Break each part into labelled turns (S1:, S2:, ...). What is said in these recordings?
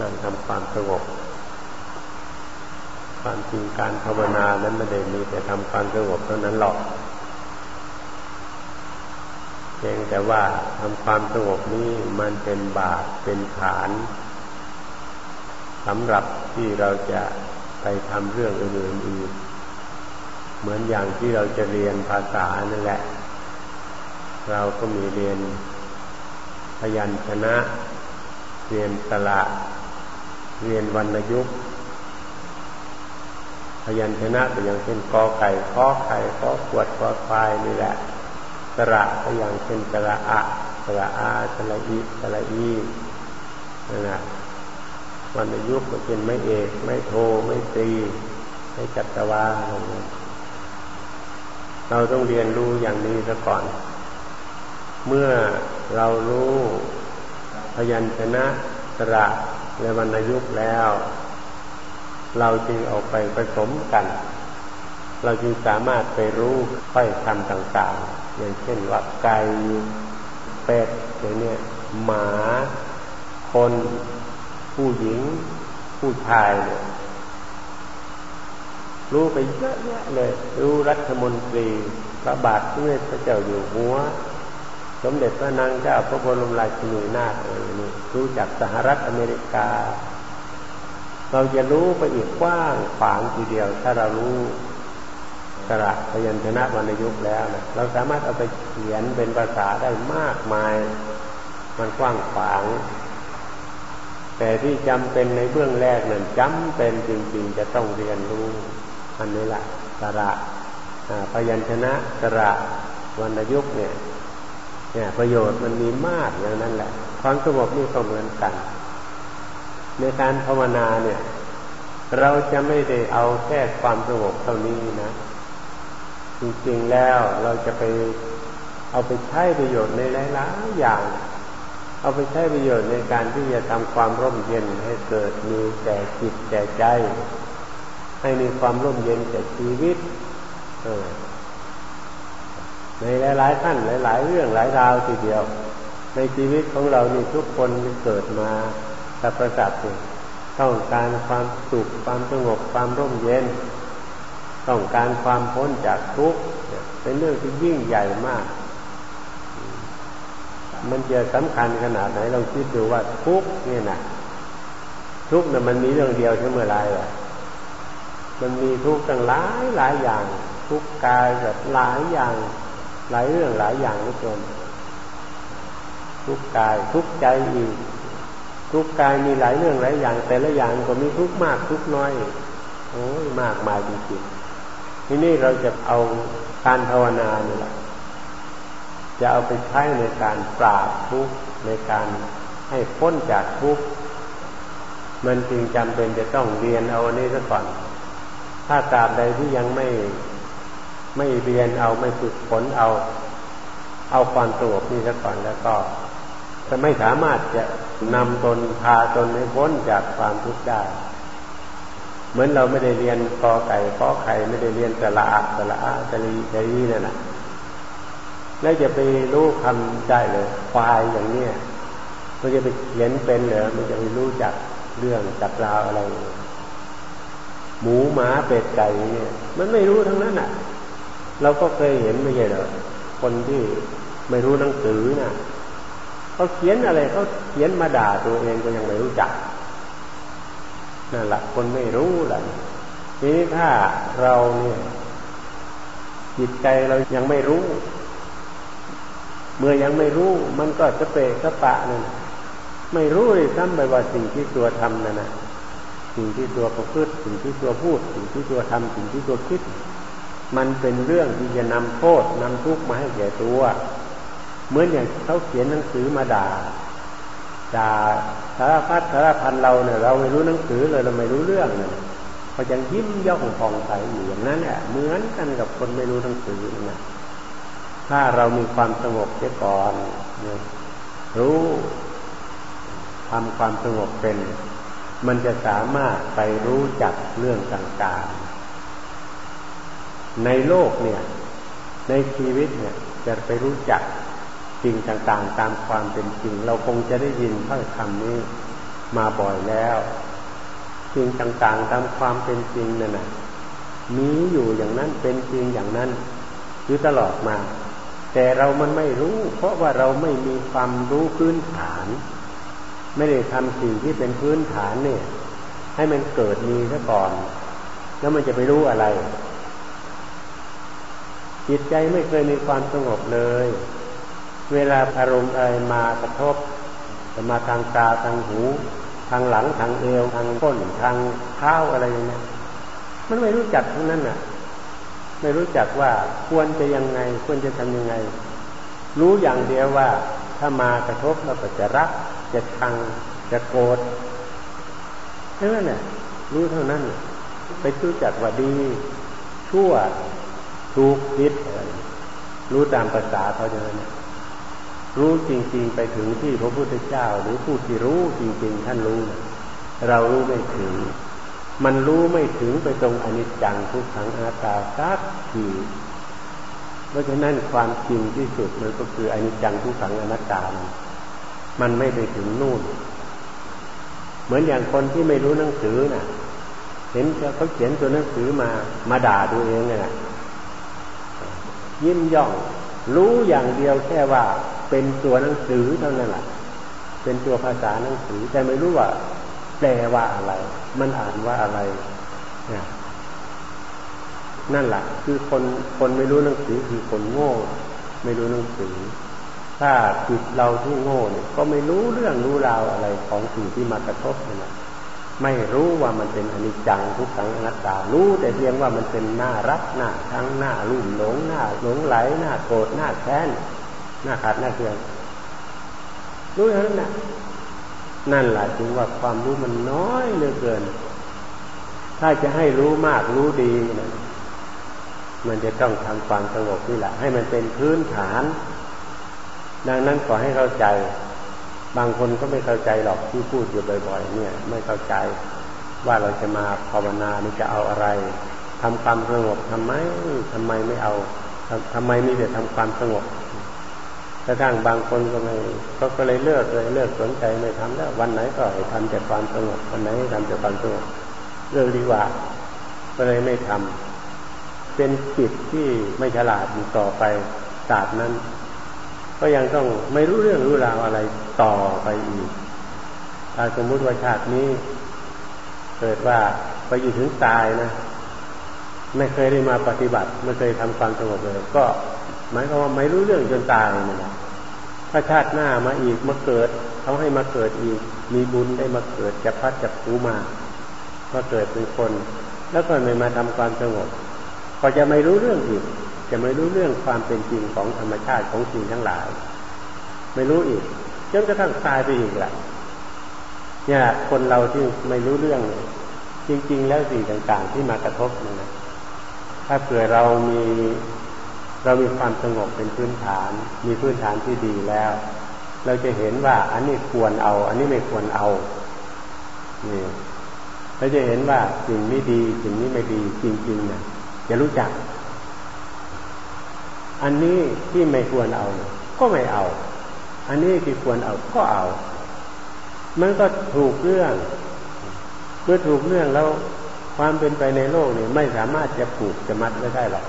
S1: นั่งทำความสงบความจริงการภาวนานั้นไม่ได้มีแต่ทำความสงบเท่านั้นหรอกเพียงแต่ว่าทำความสงบนี้มันเป็นบาตเป็นฐานสำหรับที่เราจะไปทำเรื่องอื่นๆอีกเหมือนอย่างที่เราจะเรียนภาษานั่นแหละ เราก็มีเรียนพยัญชนะ เรียนสระ เรียนวรรณยุกต์พยัญชนะก็อย่างเช่นกอไก่ขอไข่ขอขวดขอควายนี่แหละสระก็อย่างเช่นสระอะสระอาสระอีสระอีนั่นแหละวรรณยุกต์ก็เป็นไม่เอกไม่โทไม่ตรีไม่จัตวาอะไรเราต้องเรียนรู้อย่างนี้ซะก่อน เมื่อเรารู้พยัญชนะสระ และวรรณยุกต์แล้ว เราจึงเอาไปผสมกัน เราจึงสามารถไปรู้ค่อยคำต่างๆ อย่างเช่นว่าไก่เป็ดอย่างนี้หมา คน ผู้หญิง ผู้ชายเนี่ยรู้ไปเยอะแยะเลย รู้รัฐมนตรีพระบาทสมเด็จพระเจ้าอยู่หัว สมเด็จพระนางเจ้าพระบรมราชินีนาถอะไรนี่รู้จักสหรัฐอเมริกา เราจะรู้ไปอีกกว้างขวางทีเดียว ถ้าเรารู้สระพยัญชนะวรรณยุกต์แล้วนะเราสามารถเอาไปเขียนเป็นภาษาได้มากมาย มันกว้างขวาง แต่ที่จำเป็นในเบื้องแรกนั่นจำเป็นจริงๆ จะต้องเรียนรู้อันนี้แหละสระพยัญชนะสระวรรณยุกต์เนี่ย เนี่ยประโยชน์มันมีมากอย่างนั้นแหละ ความสงบนี่ก็เหมือนกัน ในการภาวนาเนี่ย เราจะไม่ได้เอาแค่ความสงบเท่านี้นะ จริงๆแล้วเราจะไปเอาไปใช้ประโยชน์ในหลายๆอย่าง เอาไปใช้ประโยชน์ในการที่จะทำความร่มเย็นให้เกิดมีแก่จิตแก่ใจ ให้มีความร่มเย็นแก่ชีวิต เออ ในหลายๆท่านหลายๆเรื่องหลายราวทีเดียว ในชีวิตของเรานี่ทุกคนเกิดมาแต่ประสาทต้องการความสุขความสงบความร่มเย็น ต้องการความพ้นจากทุกข์เป็นเรื่องที่ยิ่งใหญ่มาก มันจะสำคัญขนาดไหนลองคิดดูว่าทุกข์นี่ยนะทุกข์น่ะมันมีเรื่องเดียวใช่เมื่อไรล่ะมันมีทุกข์ตั้งหลายหลายอย่าง ทุกกายแบบหลายอย่าง หลายเรื่องหลายอย่างนี่เกินทุกกายทุกใจอีก ทุกกายมีหลายเรื่องหลายอย่าง แต่ละอย่างก็มีทุกมากทุกน้อย โอ้ยมากมายจริงๆทีนี้เราจะเอาการภาวนาเนี่ยจะเอาไปใช้ในการปราบทุกข์ในการให้พ้นจากทุกข์มันจึงจำเป็นจะต้องเรียนเอาอันนี้ซะก่อน ถ้าตราบใดที่ยังไม่ ไม่เรียนเอาไม่ฝึกฝนเอา เอาความสงบนี่ซะก่อนแล้วก็ จะไม่สามารถจะนำตนพาตนให้พ้นจากความทุกข์ได้ เหมือนเราไม่ได้เรียนกอไก่ขอไข่ไม่ได้เรียนสละสละสลีสลีนั่นแหละแล้วจะไปรู้คำได้เลยควายอย่างเนี้ยมันจะไปเขียนเป็นเหรอมันจะไปรู้จักเรื่องจักราวอะไร หมูหมาเป็ดไก่เนี่ย มันไม่รู้ทั้งนั้นอะ เราก็เคยเห็นไม่ใช่เหรอคนที่ไม่รู้หนังสือน่ะเขาเขียนอะไรเขาเขียนมาด่าตัวเองก็ยังไม่รู้จักนั่นแหละคนไม่รู้แหละทีนี้ถ้าเราเนี่ยจิตใจเรายังไม่รู้ เมื่อยังไม่รู้ มันก็จะเปะสะปะนั่นไม่รู้เลยซ้ำไปว่าสิ่งที่ตัวทำนั่นนะสิ่งที่ตัวประพฤติสิ่งที่ตัวพูด สิ่งที่ตัวทำสิ่งที่ตัวคิด มันเป็นเรื่องที่จะนำโทษนำทุกข์มาให้แก่ตัว เหมือนอย่างเขาเขียนหนังสือมาด่าด่าสารพัดสารพันเราเนี่ยเราไม่รู้หนังสือเลยเราไม่รู้เรื่องเนี่ยเขาจะยิ้มย่องผ่องใสอยู่อย่างนั้นแหละเหมือนกันกับคนไม่รู้หนังสือนะถ้าเรามีความสงบเสียก่อนรู้ทำความสงบเป็น มันจะสามารถไปรู้จักเรื่องต่างๆ ในโลกเนี่ย ในชีวิตเนี่ย จะไปรู้จักสิ่งต่างๆ ตามความเป็นจริง เราคงจะได้ยินถ้อยคำนี้มาบ่อยแล้วสิ่งต่างๆ ตามความเป็นจริงนั่นนะมีอยู่อย่างนั้นเป็นจริงอย่างนั้นคือตลอดมา แต่เรามันไม่รู้ เพราะว่าเราไม่มีความรู้พื้นฐาน ไม่ได้ทำสิ่งที่เป็นพื้นฐานเนี่ย ให้มันเกิดมีซะก่อน แล้วมันจะไปรู้อะไร จิตใจไม่เคยมีความสงบเลย เวลาอารมณ์อะไรมากระทบจะมาทางตาทางหู ทางหลังทางเอว ทางก้นทางเท้าอะไรอย่างเงี้ยมันไม่รู้จักทั้งนั้นน่ะ ไม่รู้จักว่าควรจะยังไง ควรจะทำยังไง รู้อย่างเดียวว่าถ้ามากระทบเราก็จะรัก จะชังจะโกรธแค่นั้นแหละรู้เท่านั้น ไปรู้จักว่าดี ชั่ว ถูกผิดอะไรรู้ตามภาษาเขาเท่านั้นรู้จริง ๆ ไปถึงที่พระพุทธเจ้า หรือผู้ที่รู้จริง ๆ ท่านรู้เรารู้ไม่ถึง มันรู้ไม่ถึงไปตรงอนิจจังทุกขังอนัตตาสักทีเพราะฉะนั้นความจริงที่สุดมันก็คืออนิจจังทุกขังอนัตตา มันไม่ไปถึงนู่น เหมือนอย่างคนที่ไม่รู้หนังสือน่ะ เห็นเขาเขียนตัวหนังสือมามาด่าตัวเองเนี่ย ยิ้มย่อง รู้อย่างเดียวแค่ว่าเป็นตัวหนังสือเท่านั้นแหละเป็นตัวภาษาหนังสือ แต่ไม่รู้ว่าแปลว่าอะไร มันอ่านว่าอะไรเนี่ยนั่นแหละคือคนคนไม่รู้หนังสือคือคนโง่ ไม่รู้หนังสือ ถ้าจิตเราที่โง่เนี่ย ก็ไม่รู้เรื่องรู้ราวอะไรของสิ่งที่มากระทบนี่ะ ไม่รู้ว่ามันเป็นอนิจจังทุกขังอนัตตา รู้แต่เพียงว่ามันเป็นหน้ารักหน้าทั้งหน้ารุ่มหลงหน้าหลงไหลหน้าโกรธหน้าแค้นหน้าขาดหน้าเคืองรู้เท่านั้นนะนั่นแหละจึงว่าความรู้มันน้อยเหลือเกิน ถ้าจะให้รู้มากรู้ดีนะมันจะต้องทำความสงบนี่แหละ ให้มันเป็นพื้นฐาน ดังนั้นขอให้เข้าใจ บางคนก็ไม่เข้าใจหรอกที่พูดอยู่บ่อย ๆ เนี่ย ไม่เข้าใจว่าเราจะมาภาวนานี่จะเอาอะไรทำความสงบทำไมทำไมไม่เอาทำไมมีแต่ทำความสงบกระทั่งบางคนก็ไม่ก็ก็เลยเลิกเลยเลิกสนใจไม่ทำแล้ว วันไหนก็ให้ทำแต่ความสงบวันไหนทำแต่ความสงบเลิกดีกว่าก็เลยไม่ทำเป็นจิตที่ไม่ฉลาดอยู่ต่อไปศาสตร์นั้น ก็ยังต้องไม่รู้เรื่องรู้ราวอะไรต่อไปอีกถ้าสมมุติว่าชาตินี้ เกิดว่าไปอยู่ถึงตายนะ ไม่เคยได้มาปฏิบัติ ไม่เคยทำความสงบเลย ก็หมายความว่าไม่รู้เรื่องจนตายนั่นแหละถ้าชาติหน้ามาอีกมาเกิดเขาให้มาเกิดอีก มีบุญได้มาเกิดจะพัดจะผูมามาเกิดเป็นคน แล้วก็ไม่มาทำความสงบก็จะไม่รู้เรื่องอีก จะไม่รู้เรื่องความเป็นจริงของธรรมชาติของสิ่งทั้งหลาย ไม่รู้อีกจนกระทั่งตายไปอีกแหละเนี่ยคนเราที่ไม่รู้เรื่อง จริง ๆ แล้วสิ่งต่าง ๆ ที่มากระทบนี่นะถ้าเผื่อเรามีเรามีความสงบเป็นพื้นฐาน มีพื้นฐานที่ดีแล้ว เราจะเห็นว่าอันนี้ควรเอา อันนี้ไม่ควรเอานี่เราจะเห็นว่าสิ่งนี้ดี สิ่งนี้ไม่ดีจริงๆนะจะรู้จัก อันนี้ที่ไม่ควรเอา ก็ไม่เอา อันนี้ที่ควรเอาก็เอา มันก็ถูกเรื่อง เมื่อถูกเรื่องแล้วความเป็นไปในโลกนี่ไม่สามารถจะผูกจะมัดไว้ได้หรอก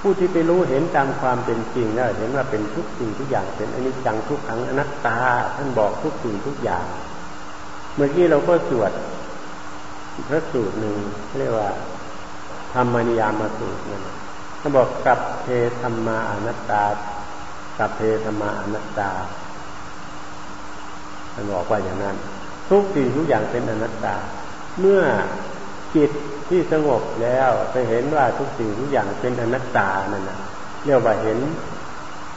S1: ผู้ที่ไปรู้เห็นตามความเป็นจริงแล้วเห็นว่าเป็นทุกสิ่งทุกอย่างเป็นอนิจจังทุกขังอนัตตาท่านบอกทุกสิ่งทุกอย่าง เมื่อกี้เราก็สวดพระสูตรหนึ่งเรียกว่าธรรมนิยามสูตรนั่น ท่าบอกกับเพธรรมาอนัตตากับเพธรรมาอนัตตาท่านบอกว่าอย่างนั้น ทุกสิ่งทุกอย่างเป็นอนัตตา เมื่อจิตที่สงบแล้วไปเห็นว่าทุกสิ่งทุกอย่างเป็นอนัตตานั่นนะเรียกว่าเห็น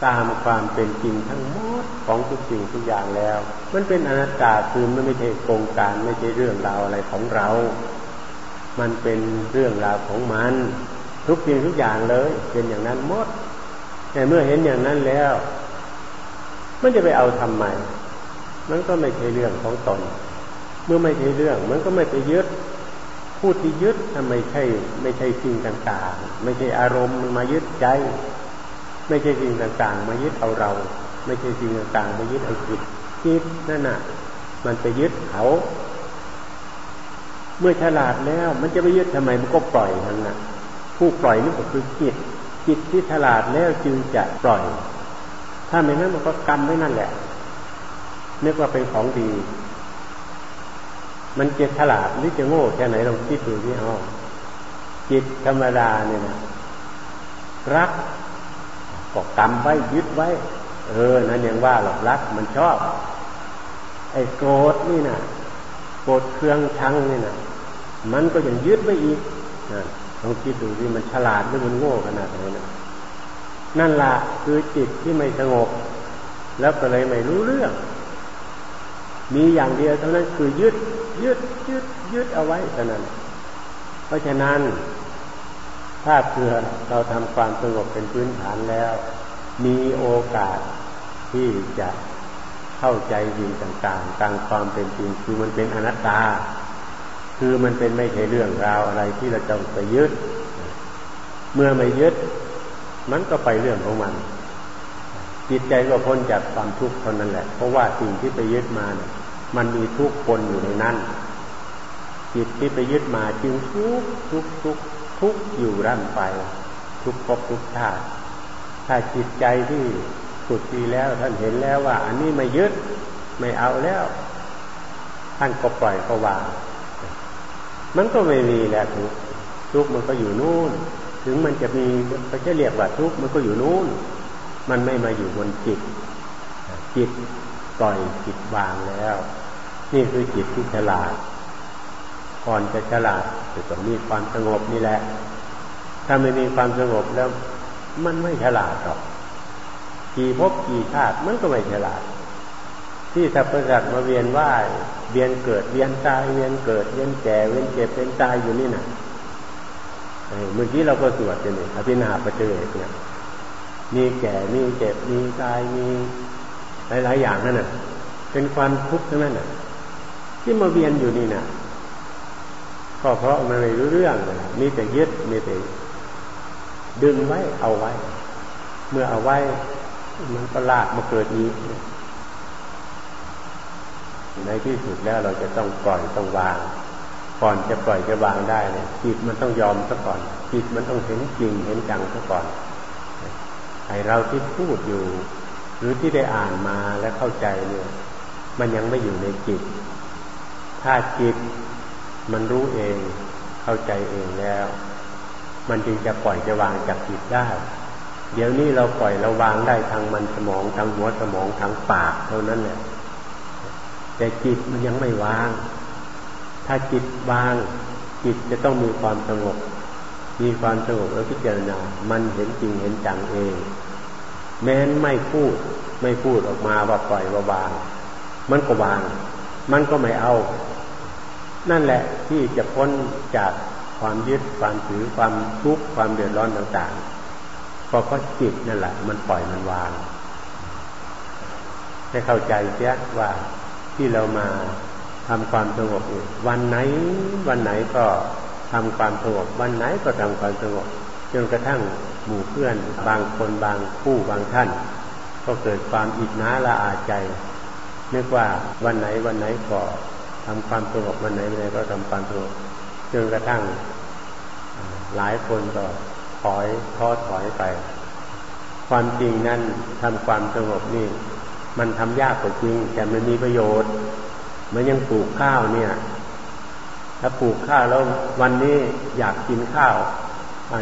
S1: ตามความเป็นจริงทั้งหมดของทุกสิ่งทุกอย่างแล้ว มันเป็นอนัตตาคือมันไม่ใช่โครงการไม่ใช่เรื่องราวอะไรของเรา มันเป็นเรื่องราวของมัน ทุกสิ่งทุกอย่างเลย เป็นอย่างนั้นหมด แต่เมื่อเห็นอย่างนั้นแล้ว มันจะไปเอาทำไมมันก็ไม่ใช่เรื่องของตน เมื่อไม่ใช่เรื่อง มันก็ไม่ไปยึดผู้ที่ยึดไม่ใช่ ไม่ใช่สิ่งต่างๆ ไม่ใช่อารมณ์มายึดใจ ไม่ใช่สิ่งต่างๆ มายึดเอาเรา ไม่ใช่สิ่งต่างๆ มายึดเอาจิตจิตนั่นน่ะ มันไปยึดเขาเมื่อฉลาดแล้ว มันจะไปยึดทำไมมันก็ปล่อยทั้งนั้น ผู้ปล่อยนี่ก็คือจิต จิตที่ฉลาดแล้วจึงจะปล่อย ถ้าไม่นั้นมันก็กำไว้นั่นแหละนึกว่าเป็นของดี มันจะฉลาดหรือจะโง่แค่ไหนลองคิดดูที่ห้องจิตธรรมดาเนี่ยนะรักก็กำไว้ยึดไว้ เออ นั่นยังว่าหรอกรักมันชอบ ไอ้โกรธนี่นะโกรธเครื่องชังนี่นะมันก็ยังยึดไว้อีกนะ ลองคิดดูที่มันฉลาดหรือมันโง่ขนาดไหนนะนั่นละคือจิตที่ไม่สงบ แล้วก็เลยไม่รู้เรื่อง มีอย่างเดียวเท่านั้นคือยึด ยึดยึดยึดเอาไว้เท่านั้น เพราะฉะนั้น ถ้าเพื่อเราทำความสงบเป็นพื้นฐานแล้ว มีโอกาสที่จะเข้าใจสิ่งต่างๆ ตามความเป็นจริงคือมันเป็นอนัตตา คือมันเป็นไม่ใช่เรื่องราวอะไรที่เราจะไปยึด เมื่อไม่ยึด มันก็ไปเรื่องของมัน จิตใจก็พ้นจากความทุกข์เท่านั้นแหละ เพราะว่าสิ่งที่ไปยึดมาเนี่ยมันมีทุกข์ปนอยู่ในนั้น จิตที่ไปยึดมาจึงทุกข์ทุกข์ทุกข์ทุกอยู่ร่ำไป ทุกภพทุกชาติถ้าจิตใจที่สุดทีแล้วท่านเห็นแล้วว่า อันนี้ไม่ยึดไม่เอาแล้ว ท่านก็ปล่อยก็วาง มันก็ไม่มีแล้วทุกทุกมันก็อยู่นู่น ถึงมันจะมีก็จะเรียกว่าทุกมันก็อยู่นู่น มันไม่มาอยู่บนจิต จิตปล่อยจิตวางแล้ว นี่คือจิตที่ฉลาดก่อนจะฉลาดจะต้องมีความสงบนี่แหละ ถ้าไม่มีความสงบแล้ว มันไม่ฉลาดหรอก กี่พบกี่ชาติมันก็ไม่ฉลาด ที่สัพพสัตมาเวียนว่ายเวียนเกิดเวียนตายเวียนเกิดเวียนแก่เวียนเจ็บเป็นตายอยู่นี่นะเมื่อกี้เราก็สวดกันนี่อภินาปเจเอกเนี่ยมีแก่มีเจ็บมีตายมีหลาย ๆ อย่างนั่นน่ะ เป็นความทุกข์ทั้งนั้นน่ะ ที่มาเวียนอยู่นี่น่ะก็เพราะมันไม่รู้เรื่องเลยมีแต่ยึดมีแต่ดึงไว้เอาไว้ เมื่อเอาไว้ มันก็ลากมาเกิดอีก ในที่สุดแล้วเราจะต้องปล่อยต้องวาง ก่อนจะปล่อยจะวางได้เนี่ยจิตมันต้องยอมซะก่อน จิตมันต้องเห็นจริงเห็นจังซะก่อนไอเราที่พูดอยู่ หรือที่ได้อ่านมาและเข้าใจเนี่ย มันยังไม่อยู่ในจิต ถ้าจิตมันรู้เองเข้าใจเองแล้ว มันจึงจะปล่อยจะวางจากจิตได้ เดี๋ยวนี้เราปล่อยเราวางได้ทางมันสมองทางหัวสมองทางปากเท่านั้นแหละ แต่จิตมันยังไม่วาง ถ้าจิตวาง จิตจะต้องมีความสงบ มีความสงบแล้วพิจารณา มันเห็นจริงเห็นจังเอง แม้นไม่พูด ไม่พูดออกมาว่าปล่อยว่าวาง มันก็วาง มันก็ไม่เอา นั่นแหละที่จะพ้นจากความยึดความถือความทุกข์ความเดือดร้อนต่างๆเพราะก็จิตนั่นแหละ มันปล่อยมันวางให้เข้าใจเสียว่า ที่เรามาทำความสงบวันไหน วันไหนก็ทำความสงบวันไหนก็ทำความสงบจนกระทั่งหมู่เพื่อนบางคนบางผู้บางท่าน ก็เกิดความอิจฉาละอาใจนึกว่าวันไหนวันไหนก็ทำความสงบวันไหนวันไหนก็ทำความสงบจนกระทั่งหลายคนก็ถอยท้อถอยไป ความจริงนั่นทำความสงบนี่ มันทำยากกว่าจริง แต่มันมีประโยชน์มันยังปลูกข้าวเนี่ย ถ้าปลูกข้าวแล้ววันนี้อยากกินข้าว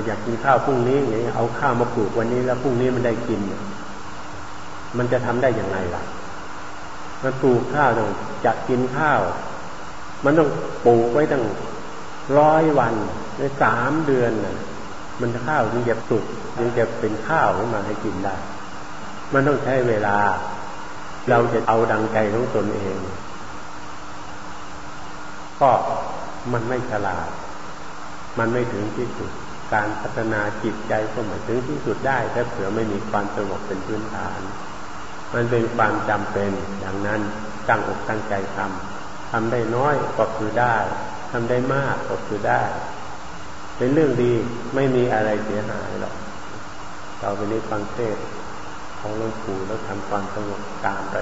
S1: อยากกินข้าวพรุ่งนี้อย่างนี้เอาข้าวมาปลูกวันนี้แล้วพรุ่งนี้มันได้กิน มันจะทำได้อย่างไรล่ะ มันปลูกข้าวต้องจะกินข้าว มันต้องปลูกไว้ตั้งร้อยวันในสามเดือนน่ะ มันข้าวถึงจะสุกถึงจะเป็นข้าวขึ้นมาให้กินได้ มันต้องใช้เวลา เราจะเอาดังใจของตนเอง ก็มันไม่ฉลาด มันไม่ถึงที่สุด การพัฒนาจิตใจก็ไม่ถึงที่สุดได้ถ้าเผื่อไม่มีความสงบเป็นพื้นฐาน มันเป็นความจำเป็นดังนั้นตั้งอกตั้งใจทำทำได้น้อยก็คือได้ทำได้มากก็คือได้ เป็นเรื่องดีไม่มีอะไรเสียหายหรอกเราไปนี้ฟังเทศ ของหลวงปู่แล้วทำความสงบตามไป